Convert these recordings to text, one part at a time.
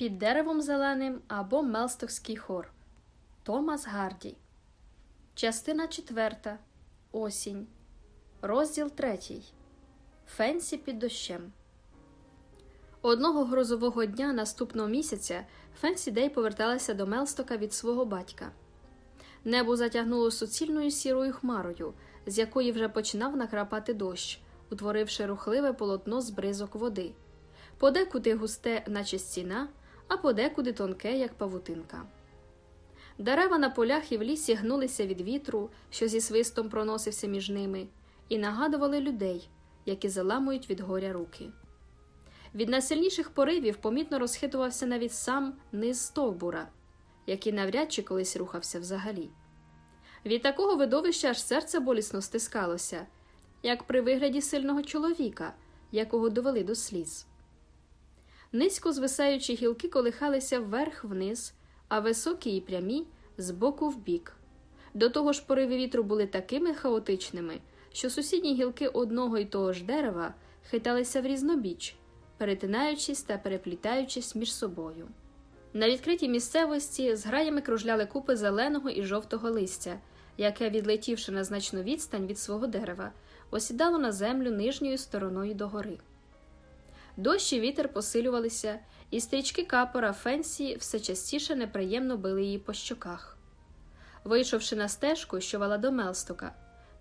Під деревом зеленим або Мелстокський хор Томас Гарді. Частина четверта. Осінь. Розділ третій. Фенсі під дощем. Одного грозового дня наступного місяця Фенсі Дей поверталася до Мелстока від свого батька. Небо затягнуло суцільною сірою хмарою, з якої вже починав накрапати дощ, утворивши рухливе полотно з бризок води, подекуди густе, наче стіна, а подекуди тонке, як павутинка. Дерева на полях і в лісі гнулися від вітру, що зі свистом проносився між ними, і нагадували людей, які заламують від горя руки. Від найсильніших поривів помітно розхитувався навіть сам низ стовбура, який навряд чи колись рухався взагалі. Від такого видовища аж серце болісно стискалося, як при вигляді сильного чоловіка, якого довели до сліз. Низько звисаючі гілки колихалися вверх вниз, а високі і прямі з боку в бік. До того ж, пориви вітру були такими хаотичними, що сусідні гілки одного й того ж дерева хиталися в різнобіч, перетинаючись та переплітаючись між собою. На відкритій місцевості з граями кружляли купи зеленого і жовтого листя, яке, відлетівши на значну відстань від свого дерева, осідало на землю нижньою стороною догори. Дощ і вітер посилювалися, і стрічки капора Фенсі все частіше неприємно били її по щоках. Вийшовши на стежку, що вела до Мелстока,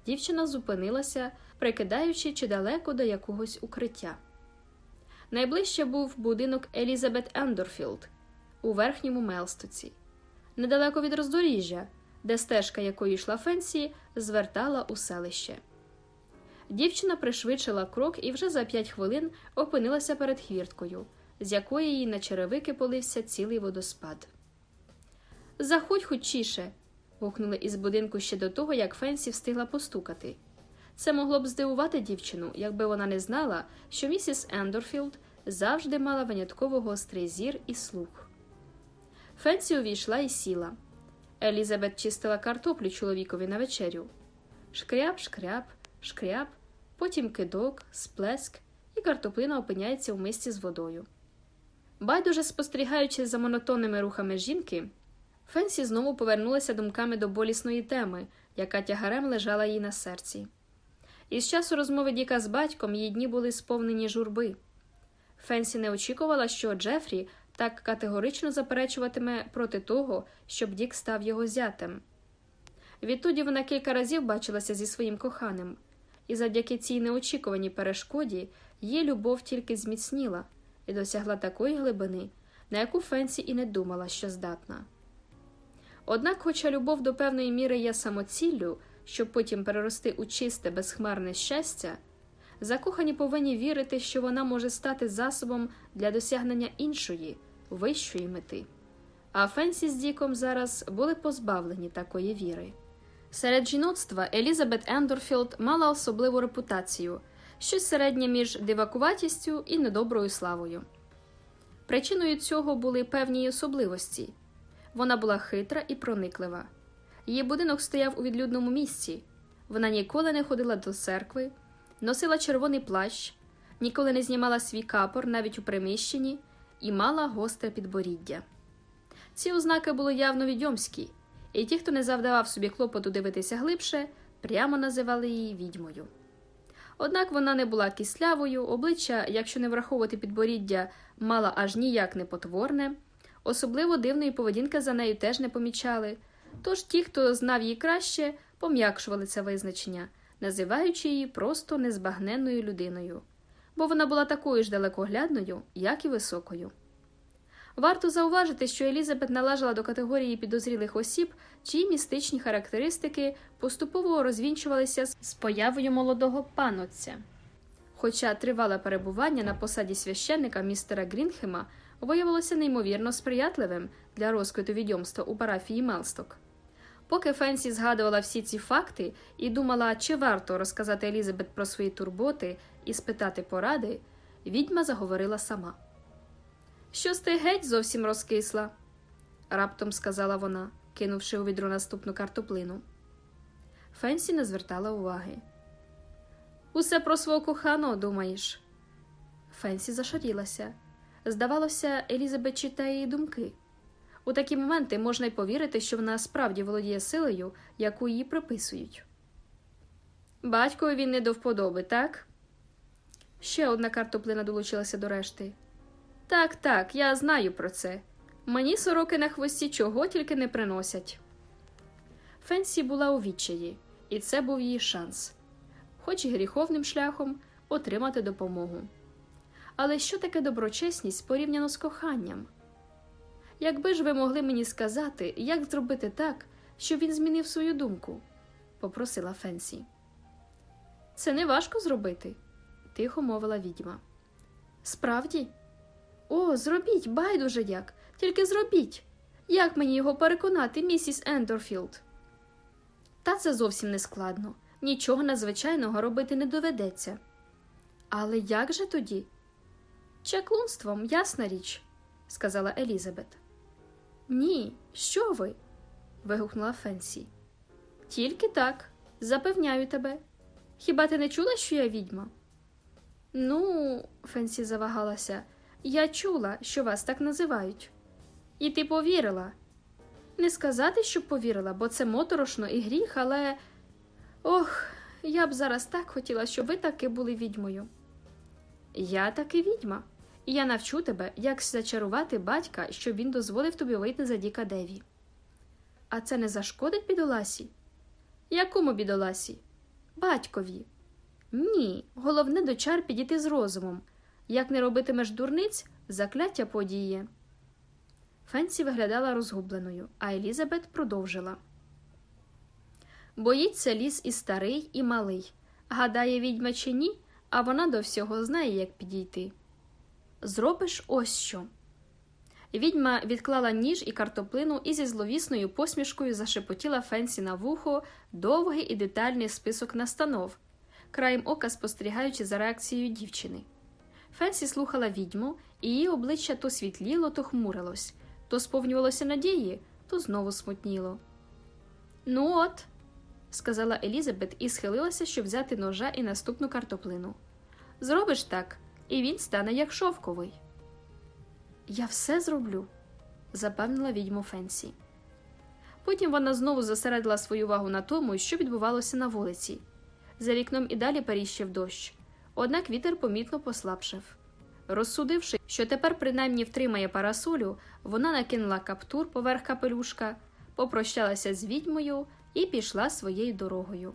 дівчина зупинилася, прикидаючи чи далеко до якогось укриття. Найближче був будинок Елізабет Ендорфілд у верхньому Мелстоці, недалеко від роздоріжжя, де стежка, якою йшла Фенсі, звертала у селище. Дівчина пришвидшила крок і вже за п'ять хвилин опинилася перед хвірткою, з якої їй на черевики полився цілий водоспад. Заходь хучіше. гукнули із будинку ще до того, як Фенсі встигла постукати. Це могло б здивувати дівчину, якби вона не знала, що місіс Ендорфілд завжди мала винятково гострий зір і слух. Фенсі увійшла і сіла. Елізабет чистила картоплю чоловікові на вечерю. Шкряб, шкряб, шкряб, потім кидок, сплеск, і картоплина опиняється в мисці з водою. Байдуже спостерігаючи за монотонними рухами жінки, Фенсі знову повернулася думками до болісної теми, яка тягарем лежала їй на серці. Із часу розмови Діка з батьком її дні були сповнені журби. Фенсі не очікувала, що Джефрі так категорично заперечуватиме проти того, щоб Дік став його зятем. Відтоді вона кілька разів бачилася зі своїм коханим, і завдяки цій неочікуваній перешкоді її любов тільки зміцніла і досягла такої глибини, на яку Фенсі і не думала, що здатна. Однак, хоча любов до певної міри є самоціллю, щоб потім перерости у чисте, безхмарне щастя, закохані повинні вірити, що вона може стати засобом для досягнення іншої, вищої мети. А Фенсі з Діком зараз були позбавлені такої віри. Серед жіноцтва Елізабет Ендорфілд мала особливу репутацію, щось середнє між дивакуватістю і недоброю славою. Причиною цього були певні особливості. Вона була хитра і прониклива. Її будинок стояв у відлюдному місці. Вона ніколи не ходила до церкви, носила червоний плащ, ніколи не знімала свій капор навіть у приміщенні і мала гостре підборіддя. Ці ознаки були явно відьомські, і ті, хто не завдавав собі клопоту дивитися глибше, прямо називали її відьмою. Однак вона не була кислявою, обличчя, якщо не враховувати підборіддя, мала аж ніяк не потворне. Особливо дивної поведінки за нею теж не помічали, тож ті, хто знав її краще, пом'якшували це визначення, називаючи її просто незбагненною людиною, бо вона була такою ж далекоглядною, як і високою. Варто зауважити, що Елізабет належала до категорії підозрілих осіб, чиї містичні характеристики поступово розвінчувалися з появою молодого панотця. Хоча тривале перебування на посаді священника містера Грінхема виявилося неймовірно сприятливим для розквіту відьомства у парафії Мелсток. Поки Фенсі згадувала всі ці факти і думала, чи варто розказати Елізабет про свої турботи і спитати поради, відьма заговорила сама. Щось ти геть зовсім розкисла, раптом сказала вона, кинувши у відро наступну картоплину. Фенсі не звертала уваги. Усе про свого коханого думаєш. Фенсі зашарілася. Здавалося, Елізабет читає її думки. У такі моменти можна й повірити, що вона справді володіє силою, яку їй приписують. Батькові він не до вподоби, так? Ще одна картоплина долучилася до решти. Так, так, я знаю про це. Мені сороки на хвості чого тільки не приносять. Фенсі була у відчаї, і це був її шанс, хоч і гріховним шляхом, отримати допомогу. Але що таке доброчесність порівняно з коханням? Якби ж ви могли мені сказати, як зробити так, щоб він змінив свою думку? попросила Фенсі. Це не важко зробити, тихо мовила відьма. Справді? О, зробіть, байдуже як, тільки зробіть. Як мені його переконати, місіс Ендорфілд? Та це зовсім не складно. Нічого надзвичайного робити не доведеться. Але як же тоді? Чаклунством, ясна річ, сказала Елізабет. Ні, що ви? вигукнула Фенсі. Тільки так, запевняю тебе. Хіба ти не чула, що я відьма? Ну, Фенсі завагалася, я чула, що вас так називають. І ти повірила. Не сказати, щоб повірила, бо це моторошно і гріх, але. Ох, я б зараз так хотіла, щоб ви таки були відьмою. Я таки відьма, і я навчу тебе, як зачарувати батька, щоб він дозволив тобі вийти за Діка Деві. А це не зашкодить бідоласі? Якому бідоласі? Батькові. Ні, головне до чар підійти з розумом. Як не робитимеш дурниць, закляття подіє. Фенсі виглядала розгубленою, а Елізабет продовжила. Боїться лис і старий, і малий. Гадає відьма чи ні, а вона до всього знає, як підійти. Зробиш ось що. Відьма відклала ніж і картоплину і зі зловісною посмішкою зашепотіла Фенсі на вухо довгий і детальний список настанов, краєм ока спостерігаючи за реакцією дівчини. Фенсі слухала відьму, і її обличчя то світліло, то хмурилось, то сповнювалося надії, то знову смутніло. Ну от, сказала Елізабет і схилилася, щоб взяти ножа і наступну картоплину. Зробиш так, і він стане як шовковий. Я все зроблю, запевнила відьму Фенсі. Потім вона знову зосередила свою увагу на тому, що відбувалося на вулиці. За вікном і далі періщив дощ, однак вітер помітно послабшив. Розсудивши, що тепер принаймні втримає парасолю, вона накинула каптур поверх капелюшка, попрощалася з відьмою і пішла своєю дорогою.